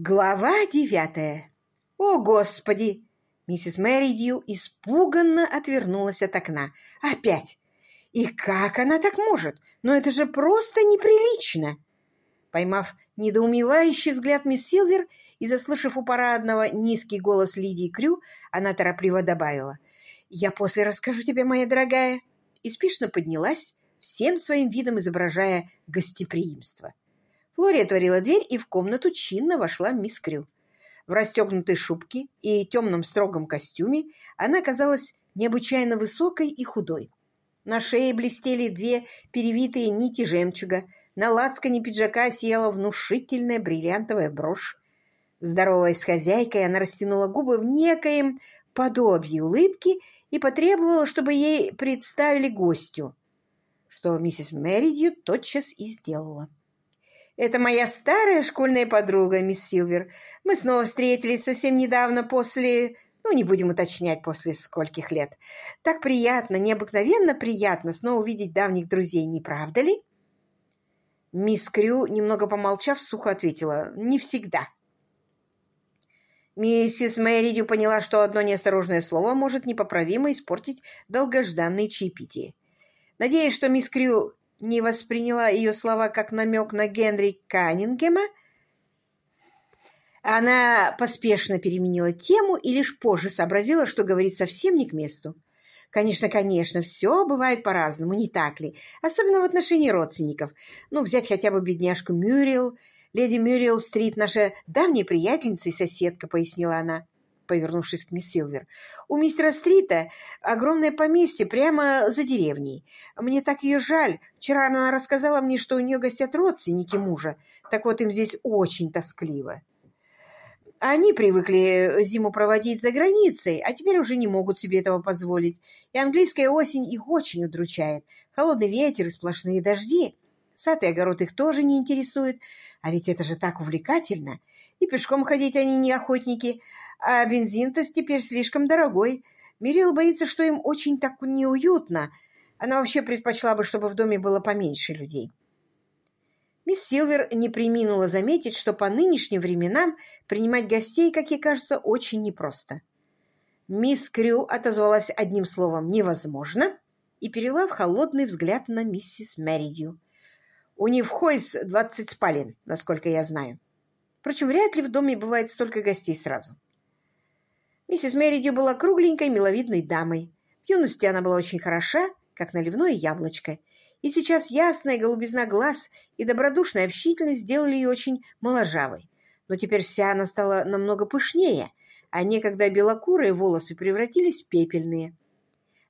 Глава девятая. О, Господи! Миссис Мэридью испуганно отвернулась от окна. Опять! И как она так может? Но это же просто неприлично! Поймав недоумевающий взгляд мисс Силвер и заслышав у парадного низкий голос Лидии Крю, она торопливо добавила. «Я после расскажу тебе, моя дорогая!» И спешно поднялась, всем своим видом изображая гостеприимство. Флори отворила дверь, и в комнату чинно вошла мисс Крю. В расстегнутой шубке и темном строгом костюме она казалась необычайно высокой и худой. На шее блестели две перевитые нити жемчуга, на лацкане пиджака сияла внушительная бриллиантовая брошь. Здороваясь с хозяйкой, она растянула губы в некоем подобии улыбки и потребовала, чтобы ей представили гостю, что миссис Мэридью тотчас и сделала. «Это моя старая школьная подруга, мисс Силвер. Мы снова встретились совсем недавно после... Ну, не будем уточнять, после скольких лет. Так приятно, необыкновенно приятно снова увидеть давних друзей, не правда ли?» Мисс Крю, немного помолчав, сухо ответила. «Не всегда». Миссис Мэридю поняла, что одно неосторожное слово может непоправимо испортить долгожданные чаепитие. Надеясь, что мисс Крю не восприняла ее слова как намек на Генри Каннингема, она поспешно переменила тему и лишь позже сообразила, что говорит совсем не к месту. Конечно, конечно, все бывает по-разному, не так ли? Особенно в отношении родственников. Ну, взять хотя бы бедняжку Мюрриел. Леди Мюрриел-стрит, наша давняя приятельница и соседка, пояснила она повернувшись к мисс Силвер. «У мистера Стрита огромное поместье прямо за деревней. Мне так ее жаль. Вчера она рассказала мне, что у нее гостят родственники мужа. Так вот, им здесь очень тоскливо. Они привыкли зиму проводить за границей, а теперь уже не могут себе этого позволить. И английская осень их очень удручает. Холодный ветер и сплошные дожди». Сад и огород их тоже не интересует, а ведь это же так увлекательно. И пешком ходить они не охотники, а бензин-то теперь слишком дорогой. Мирил боится, что им очень так неуютно. Она вообще предпочла бы, чтобы в доме было поменьше людей. Мисс Силвер не приминула заметить, что по нынешним временам принимать гостей, как ей кажется, очень непросто. Мисс Крю отозвалась одним словом «невозможно» и перела в холодный взгляд на миссис Мэридью. У них в Хойс двадцать спален, насколько я знаю. Впрочем, вряд ли в доме бывает столько гостей сразу. Миссис Меридью была кругленькой, миловидной дамой. В юности она была очень хороша, как наливное яблочко. И сейчас ясная голубизна глаз и добродушная общительность сделали ее очень моложавой. Но теперь вся она стала намного пышнее, а некогда белокурые волосы превратились в пепельные.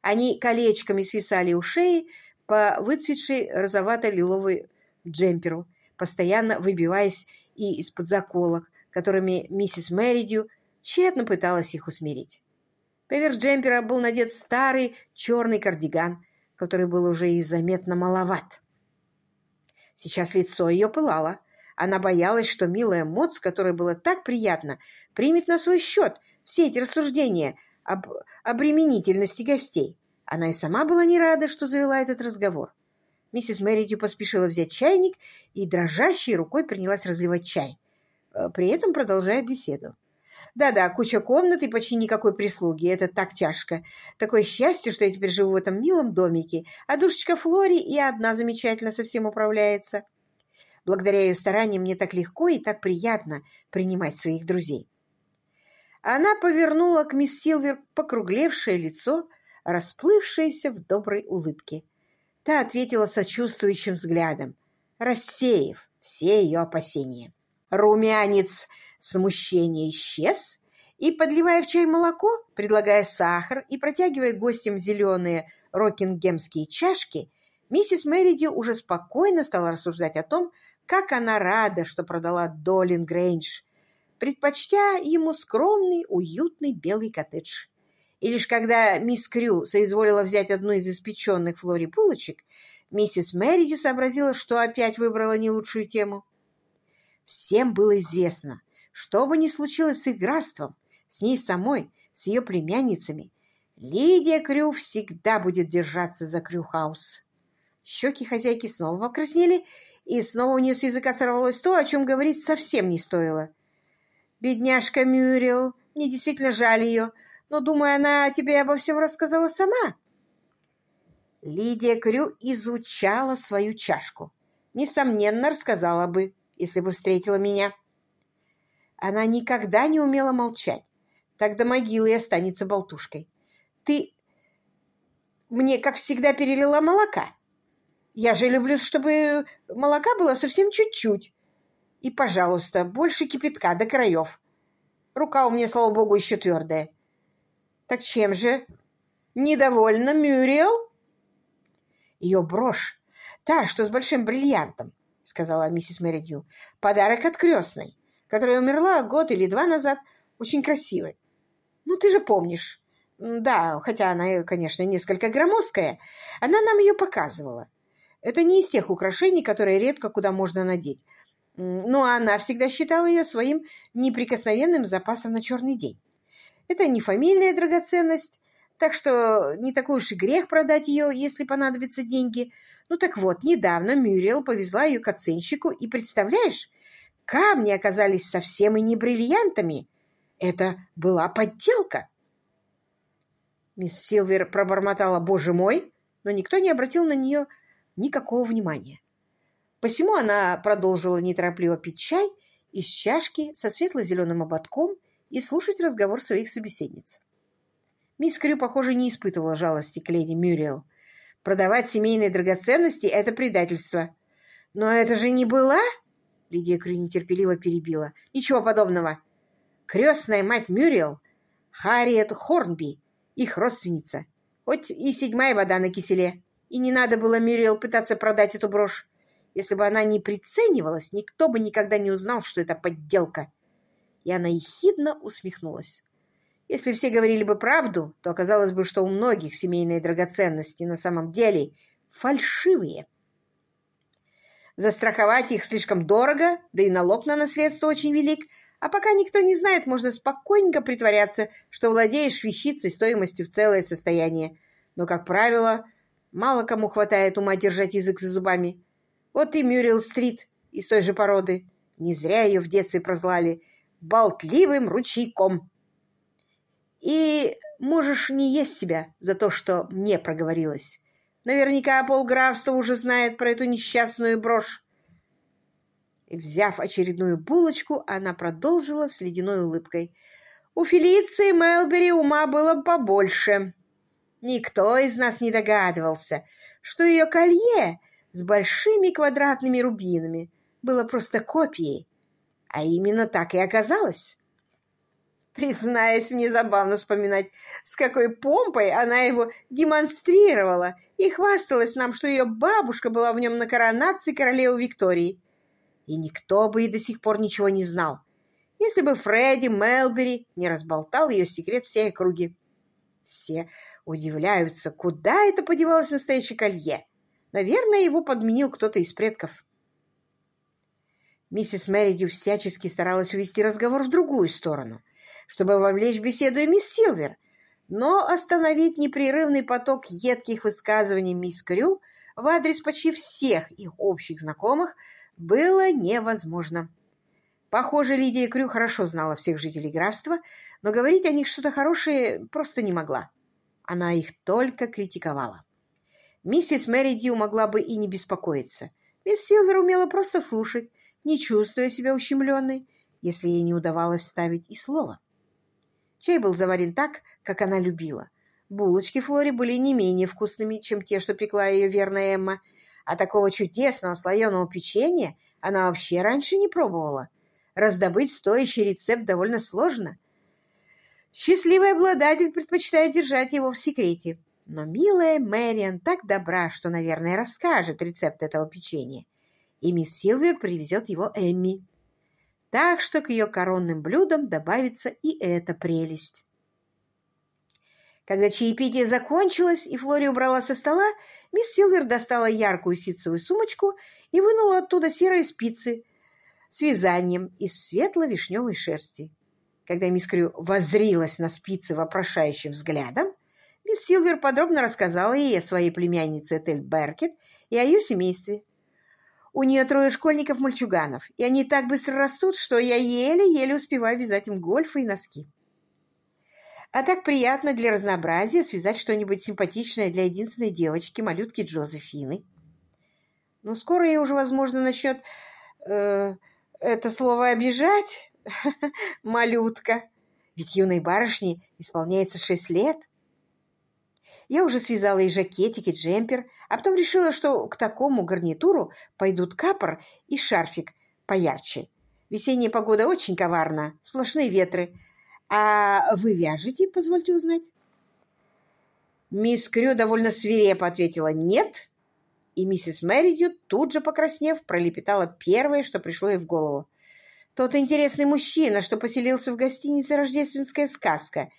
Они колечками свисали у шеи по выцветшей розовато-лиловой джемперу, постоянно выбиваясь и из-под заколок, которыми миссис Мэридью тщетно пыталась их усмирить. Поверх джемпера был надет старый черный кардиган, который был уже и заметно маловат. Сейчас лицо ее пылало. Она боялась, что милая Моц, которой было так приятно, примет на свой счет все эти рассуждения об обременительности гостей. Она и сама была не рада, что завела этот разговор. Миссис Мэритью поспешила взять чайник и дрожащей рукой принялась разливать чай, э, при этом продолжая беседу. «Да-да, куча комнат и почти никакой прислуги. Это так тяжко. Такое счастье, что я теперь живу в этом милом домике, а душечка Флори и одна замечательно совсем управляется. Благодаря ее стараниям мне так легко и так приятно принимать своих друзей». Она повернула к мисс Силвер покруглевшее лицо, расплывшееся в доброй улыбке. Та ответила сочувствующим взглядом, рассеяв все ее опасения. Румянец смущения исчез, и, подливая в чай молоко, предлагая сахар и протягивая гостям зеленые рокингемские чашки, миссис Мэридью уже спокойно стала рассуждать о том, как она рада, что продала Долин Грейндж, предпочтя ему скромный, уютный белый коттедж. И лишь когда мисс Крю соизволила взять одну из испеченных Флори булочек, миссис Мэридью сообразила, что опять выбрала не лучшую тему. Всем было известно, что бы ни случилось с их графством, с ней самой, с ее племянницами, Лидия Крю всегда будет держаться за Крюхаус. Щеки хозяйки снова покраснели, и снова у нее с языка сорвалось то, о чем говорить совсем не стоило. Бедняжка Мюрил, мне действительно жаль ее, но, думаю, она тебе обо всем рассказала сама. Лидия Крю изучала свою чашку. Несомненно, рассказала бы, если бы встретила меня. Она никогда не умела молчать. Так до могилы и останется болтушкой. Ты мне, как всегда, перелила молока. Я же люблю, чтобы молока было совсем чуть-чуть. И, пожалуйста, больше кипятка до краев. Рука у меня, слава богу, еще твердая. Так чем же? Недовольна Мюрриел? Ее брошь, та, что с большим бриллиантом, сказала миссис Меридью. Подарок от крестной, которая умерла год или два назад, очень красивой. Ну, ты же помнишь. Да, хотя она, конечно, несколько громоздкая, она нам ее показывала. Это не из тех украшений, которые редко куда можно надеть. Но она всегда считала ее своим неприкосновенным запасом на черный день. Это не фамильная драгоценность, так что не такой уж и грех продать ее, если понадобятся деньги. Ну так вот, недавно Мюрриел повезла ее к оценщику, и, представляешь, камни оказались совсем и не бриллиантами. Это была подделка. Мисс Силвер пробормотала «Боже мой!», но никто не обратил на нее никакого внимания. Посему она продолжила неторопливо пить чай из чашки со светло-зеленым ободком и слушать разговор своих собеседниц. Мисс Крю, похоже, не испытывала жалости к леди Мюрриел. Продавать семейные драгоценности — это предательство. Но это же не была... Лидия Крю нетерпеливо перебила. Ничего подобного. Крестная мать Мюрриел, Харриет Хорнби, их родственница. Хоть и седьмая вода на киселе. И не надо было Мюрриел пытаться продать эту брошь. Если бы она не приценивалась, никто бы никогда не узнал, что это подделка. И она ехидно усмехнулась. Если все говорили бы правду, то оказалось бы, что у многих семейные драгоценности на самом деле фальшивые. Застраховать их слишком дорого, да и налог на наследство очень велик, а пока никто не знает, можно спокойненько притворяться, что владеешь вещицей стоимостью в целое состояние. Но, как правило, мало кому хватает ума держать язык за зубами. Вот и Мюррил-стрит из той же породы. Не зря ее в детстве прозвали болтливым ручейком. И можешь не есть себя за то, что мне проговорилось. Наверняка полграфства уже знает про эту несчастную брошь. И, взяв очередную булочку, она продолжила с ледяной улыбкой. У Фелиции Мелбери ума было побольше. Никто из нас не догадывался, что ее колье с большими квадратными рубинами было просто копией. А именно так и оказалось. Признаюсь, мне забавно вспоминать, с какой помпой она его демонстрировала и хвасталась нам, что ее бабушка была в нем на коронации королевы Виктории. И никто бы и до сих пор ничего не знал, если бы Фредди Мелбери не разболтал ее секрет всей округи. Все удивляются, куда это подевалось настоящее колье. Наверное, его подменил кто-то из предков. Миссис Меридью всячески старалась увести разговор в другую сторону — чтобы вовлечь в беседу и мисс Силвер, но остановить непрерывный поток едких высказываний мисс Крю в адрес почти всех их общих знакомых было невозможно. Похоже, Лидия Крю хорошо знала всех жителей графства, но говорить о них что-то хорошее просто не могла. Она их только критиковала. Миссис Мэридью могла бы и не беспокоиться. Мисс Силвер умела просто слушать, не чувствуя себя ущемленной, если ей не удавалось ставить и слова. Чай был заварен так, как она любила. Булочки Флори были не менее вкусными, чем те, что пекла ее верная Эмма, а такого чудесного слоеного печенья она вообще раньше не пробовала. Раздобыть стоящий рецепт довольно сложно. Счастливый обладатель предпочитает держать его в секрете. Но милая Мэриан так добра, что, наверное, расскажет рецепт этого печенья. И мисс Силвер привезет его Эмми. Так что к ее коронным блюдам добавится и эта прелесть. Когда чаепитие закончилось и Флори убрала со стола, мисс Силвер достала яркую ситцевую сумочку и вынула оттуда серые спицы с вязанием из светло-вишневой шерсти. Когда мисс Крю воззрилась на спицы вопрошающим взглядом, мисс Силвер подробно рассказала ей о своей племяннице Этель Беркет и о ее семействе. У нее трое школьников-мальчуганов, и они так быстро растут, что я еле-еле успеваю вязать им гольфы и носки. А так приятно для разнообразия связать что-нибудь симпатичное для единственной девочки, малютки Джозефины. Но скоро я уже, возможно, начнет э, это слово обижать, малютка. Ведь юной барышне исполняется шесть лет. Я уже связала и жакетик, и джемпер, а потом решила, что к такому гарнитуру пойдут капор и шарфик поярче. Весенняя погода очень коварна, сплошные ветры. А вы вяжете, позвольте узнать? Мисс Крю довольно свирепо ответила «нет», и миссис Мэридью, тут же покраснев, пролепетала первое, что пришло ей в голову. «Тот интересный мужчина, что поселился в гостинице «Рождественская сказка»,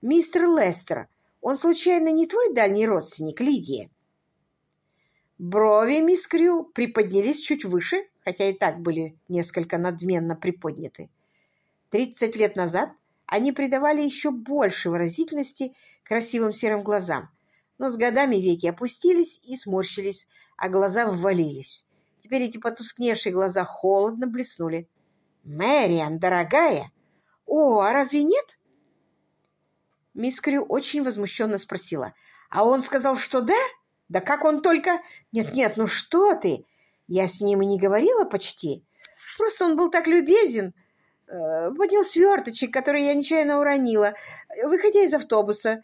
мистер Лестер, он, случайно, не твой дальний родственник, Лидия?» Брови мисс Крю приподнялись чуть выше, хотя и так были несколько надменно приподняты. Тридцать лет назад они придавали еще больше выразительности красивым серым глазам, но с годами веки опустились и сморщились, а глаза ввалились. Теперь эти потускневшие глаза холодно блеснули. «Мэриан, дорогая! О, а разве нет?» Мисс Крю очень возмущенно спросила. «А он сказал, что да? Да как он только...» «Нет-нет, ну что ты? Я с ним и не говорила почти. Просто он был так любезен. Э, поднял сверточек, который я нечаянно уронила, выходя из автобуса.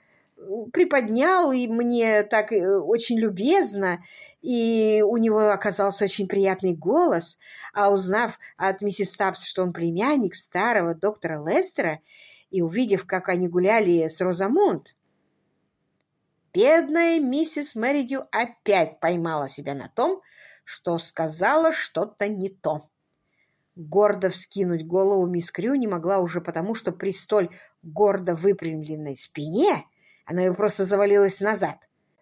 Приподнял, и мне так э, очень любезно, и у него оказался очень приятный голос. А узнав от миссис Тапс, что он племянник старого доктора Лестера, и увидев, как они гуляли с Розамунд, бедная миссис Мэридью опять поймала себя на том, что сказала что-то не то. Гордо вскинуть голову мисс Крю не могла уже потому, что при столь гордо выпрямленной спине она ее просто завалилась назад.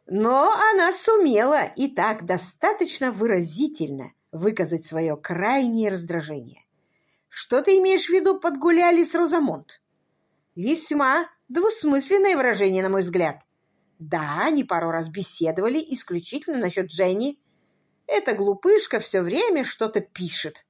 Но она сумела и так достаточно выразительно выказать свое крайнее раздражение. «Что ты имеешь в виду подгуляли с Розамонт?» Весьма двусмысленное выражение, на мой взгляд. Да, они пару раз беседовали исключительно насчет Дженни. Эта глупышка все время что-то пишет.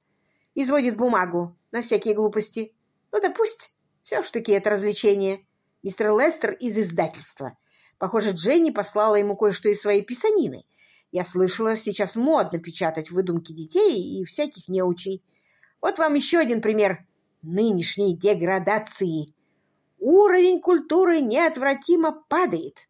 Изводит бумагу на всякие глупости. Ну да пусть. Все ж таки это развлечение. Мистер Лестер из издательства. Похоже, Дженни послала ему кое-что из своей писанины. Я слышала, сейчас модно печатать выдумки детей и всяких неучей. Вот вам еще один пример нынешней деградации. Уровень культуры неотвратимо падает.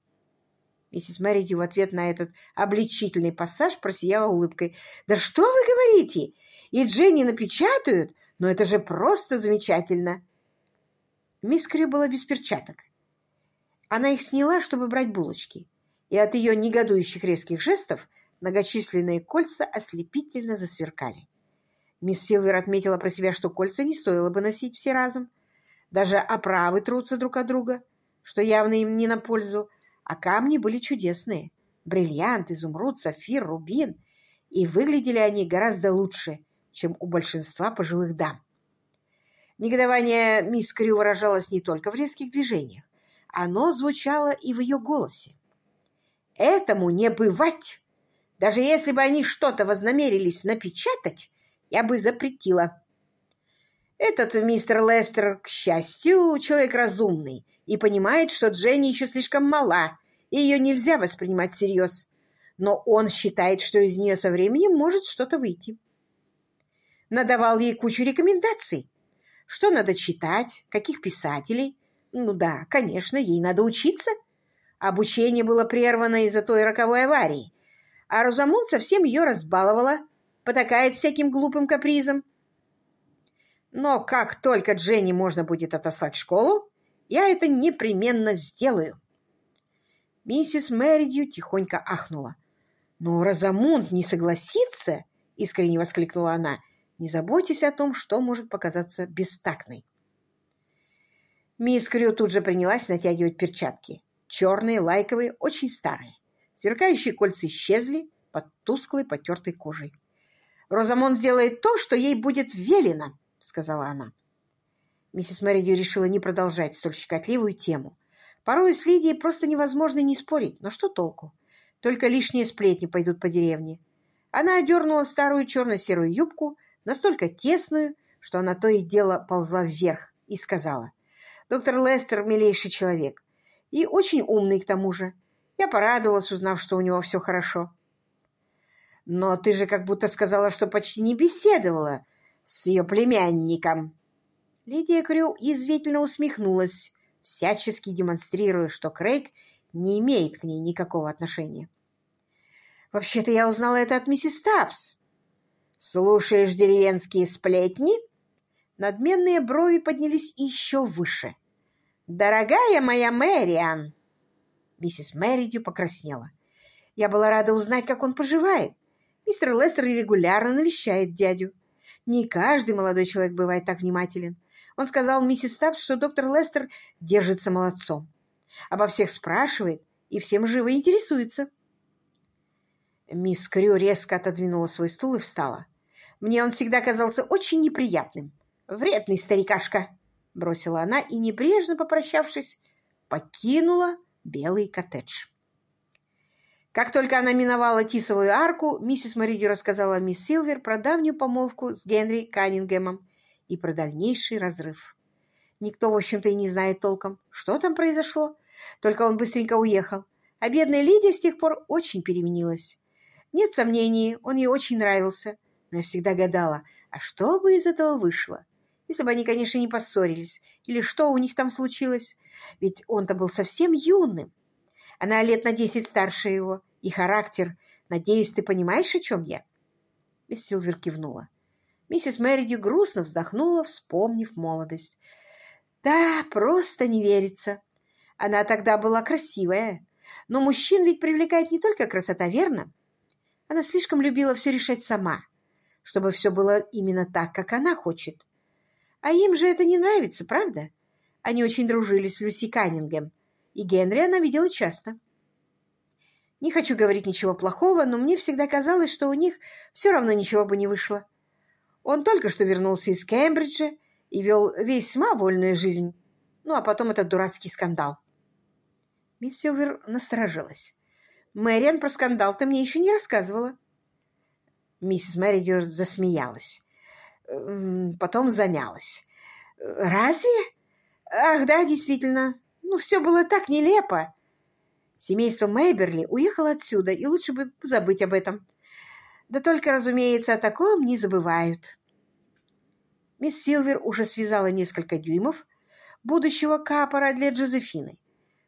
Миссис Мэридью в ответ на этот обличительный пассаж просияла улыбкой. «Да что вы говорите? И Дженни напечатают? Но это же просто замечательно!» Мисс Крю была без перчаток. Она их сняла, чтобы брать булочки, и от ее негодующих резких жестов многочисленные кольца ослепительно засверкали. Мисс Силвер отметила про себя, что кольца не стоило бы носить все разом. Даже оправы трутся друг от друга, что явно им не на пользу, а камни были чудесные. Бриллиант, изумруд, сафир, рубин. И выглядели они гораздо лучше, чем у большинства пожилых дам. Негодование мисс Крю выражалось не только в резких движениях. Оно звучало и в ее голосе. «Этому не бывать! Даже если бы они что-то вознамерились напечатать, я бы запретила. Этот мистер Лестер, к счастью, человек разумный и понимает, что Дженни еще слишком мала, и ее нельзя воспринимать всерьез. Но он считает, что из нее со временем может что-то выйти. Надавал ей кучу рекомендаций. Что надо читать, каких писателей. Ну да, конечно, ей надо учиться. Обучение было прервано из-за той роковой аварии. А Розамунд совсем ее разбаловала, потакает всяким глупым капризом. Но как только Дженни можно будет отослать в школу, я это непременно сделаю. Миссис Мэридью тихонько ахнула. «Но Розамунд не согласится!» — искренне воскликнула она. «Не заботьтесь о том, что может показаться бестактной». Мисс Крю тут же принялась натягивать перчатки. Черные, лайковые, очень старые. Сверкающие кольца исчезли под тусклой потертой кожей. Розамон сделает то, что ей будет велено сказала она. Миссис Мэридью решила не продолжать столь щекотливую тему. Порой с Лидией просто невозможно не спорить, но что толку? Только лишние сплетни пойдут по деревне. Она одернула старую черно-серую юбку, настолько тесную, что она то и дело ползла вверх, и сказала, «Доктор Лестер — милейший человек, и очень умный к тому же. Я порадовалась, узнав, что у него все хорошо». «Но ты же как будто сказала, что почти не беседовала с ее племянником». Лидия Крю извительно усмехнулась, всячески демонстрируя, что Крейг не имеет к ней никакого отношения. «Вообще-то я узнала это от миссис Тапс». «Слушаешь деревенские сплетни?» Надменные брови поднялись еще выше. «Дорогая моя Мэриан!» Миссис Мэридью покраснела. «Я была рада узнать, как он поживает. Мистер Лестер регулярно навещает дядю. Не каждый молодой человек бывает так внимателен. Он сказал миссис Стабс, что доктор Лестер держится молодцом. Обо всех спрашивает и всем живо интересуется. Мисс Крю резко отодвинула свой стул и встала. Мне он всегда казался очень неприятным. Вредный старикашка, бросила она и, небрежно попрощавшись, покинула белый коттедж. Как только она миновала Тисовую арку, миссис Маридю рассказала мисс Силвер про давнюю помолвку с Генри Каннингемом и про дальнейший разрыв. Никто, в общем-то, и не знает толком, что там произошло. Только он быстренько уехал. А бедная Лидия с тех пор очень переменилась. Нет сомнений, он ей очень нравился. Но я всегда гадала, а что бы из этого вышло? Если бы они, конечно, не поссорились. Или что у них там случилось? Ведь он-то был совсем юным. Она лет на десять старше его. И характер. Надеюсь, ты понимаешь, о чем я?» Мисс Силвер кивнула. Миссис Мэридью грустно вздохнула, вспомнив молодость. «Да, просто не верится. Она тогда была красивая. Но мужчин ведь привлекает не только красота, верно? Она слишком любила все решать сама, чтобы все было именно так, как она хочет. А им же это не нравится, правда? Они очень дружили с Люси Каннингем, и Генри она видела часто. Не хочу говорить ничего плохого, но мне всегда казалось, что у них все равно ничего бы не вышло. Он только что вернулся из Кембриджа и вел весьма вольную жизнь. Ну, а потом этот дурацкий скандал. Мисс Силвер насторожилась. «Мэриан про скандал ты мне еще не рассказывала». Миссис Мэридер засмеялась. Потом замялась. «Разве? Ах, да, действительно. Ну, все было так нелепо. Семейство Мейберли уехало отсюда, и лучше бы забыть об этом. Да только, разумеется, о таком не забывают. Мисс Силвер уже связала несколько дюймов будущего капора для Джозефины.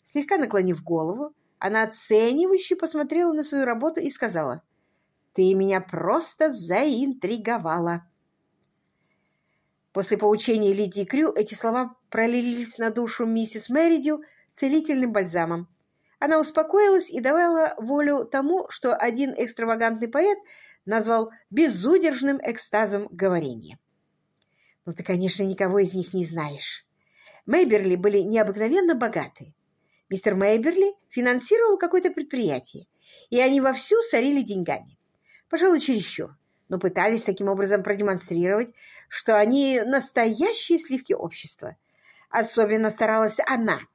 Слегка наклонив голову, она оценивающе посмотрела на свою работу и сказала, «Ты меня просто заинтриговала». После поучения Лидии Крю эти слова пролились на душу миссис Мэридью целительным бальзамом. Она успокоилась и давала волю тому, что один экстравагантный поэт назвал безудержным экстазом говорения. «Ну, ты, конечно, никого из них не знаешь. Мейберли были необыкновенно богаты. Мистер Мейберли финансировал какое-то предприятие, и они вовсю сорили деньгами. Пожалуй, чересчур, но пытались таким образом продемонстрировать, что они настоящие сливки общества. Особенно старалась она –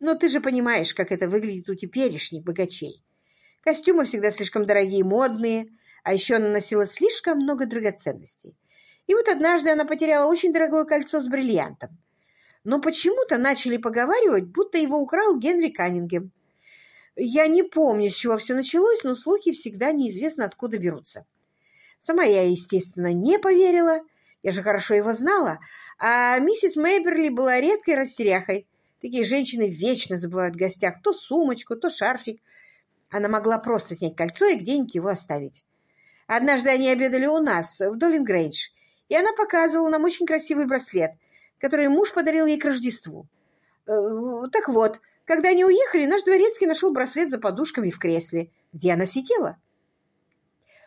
но ты же понимаешь, как это выглядит у теперешних богачей. Костюмы всегда слишком дорогие и модные, а еще она носила слишком много драгоценностей. И вот однажды она потеряла очень дорогое кольцо с бриллиантом. Но почему-то начали поговаривать, будто его украл Генри Каннингем. Я не помню, с чего все началось, но слухи всегда неизвестно откуда берутся. Сама я, естественно, не поверила, я же хорошо его знала, а миссис Мейберли была редкой растеряхой, Такие женщины вечно забывают в гостях то сумочку, то шарфик. Она могла просто снять кольцо и где-нибудь его оставить. Однажды они обедали у нас, в Доллингрейдж, и она показывала нам очень красивый браслет, который муж подарил ей к Рождеству. Э, так вот, когда они уехали, наш дворецкий нашел браслет за подушками в кресле, где она сидела.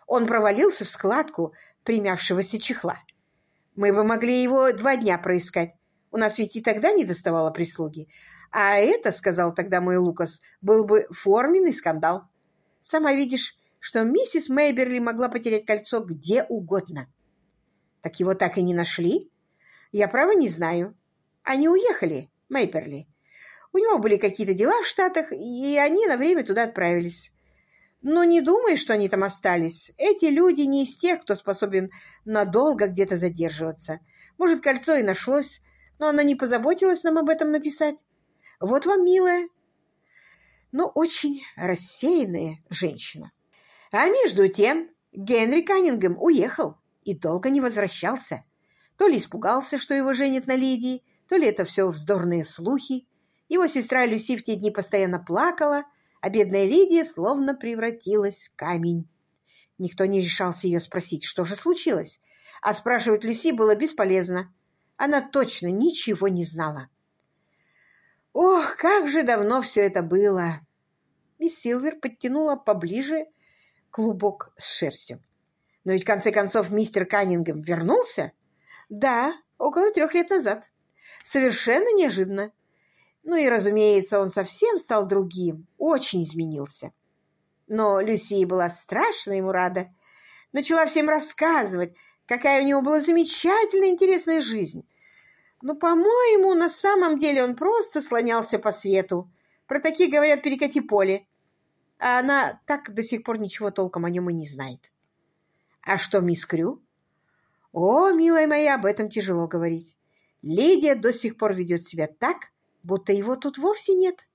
Он провалился в складку примявшегося чехла. Мы бы могли его два дня проискать. У нас ведь и тогда не доставало прислуги. А это, сказал тогда мой Лукас, был бы форменный скандал. Сама видишь, что миссис Мейберли могла потерять кольцо где угодно. Так его так и не нашли? Я, право, не знаю. Они уехали, Мейберли. У него были какие-то дела в Штатах, и они на время туда отправились. Но не думай, что они там остались. Эти люди не из тех, кто способен надолго где-то задерживаться. Может, кольцо и нашлось, но она не позаботилась нам об этом написать. Вот вам, милая, но очень рассеянная женщина. А между тем Генри Каннингем уехал и долго не возвращался. То ли испугался, что его женят на Лидии, то ли это все вздорные слухи. Его сестра Люси в те дни постоянно плакала, а бедная Лидия словно превратилась в камень. Никто не решался ее спросить, что же случилось, а спрашивать Люси было бесполезно. Она точно ничего не знала. Ох, как же давно все это было! Мисс Силвер подтянула поближе клубок с шерстью. Но ведь, в конце концов, мистер Каннингем вернулся? Да, около трех лет назад. Совершенно неожиданно. Ну и, разумеется, он совсем стал другим, очень изменился. Но Люси была страшно ему рада. Начала всем рассказывать, какая у него была замечательная интересная жизнь. Но, по-моему, на самом деле он просто слонялся по свету. Про таких говорят «перекати поле». А она так до сих пор ничего толком о нем и не знает. А что мисс Крю? О, милая моя, об этом тяжело говорить. Лидия до сих пор ведет себя так, будто его тут вовсе нет.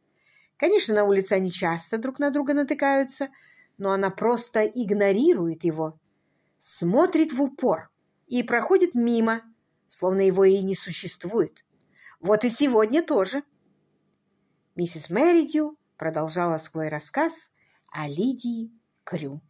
Конечно, на улице они часто друг на друга натыкаются, но она просто игнорирует его, смотрит в упор и проходит мимо, словно его и не существует. Вот и сегодня тоже. Миссис Мэридью продолжала свой рассказ о Лидии Крю.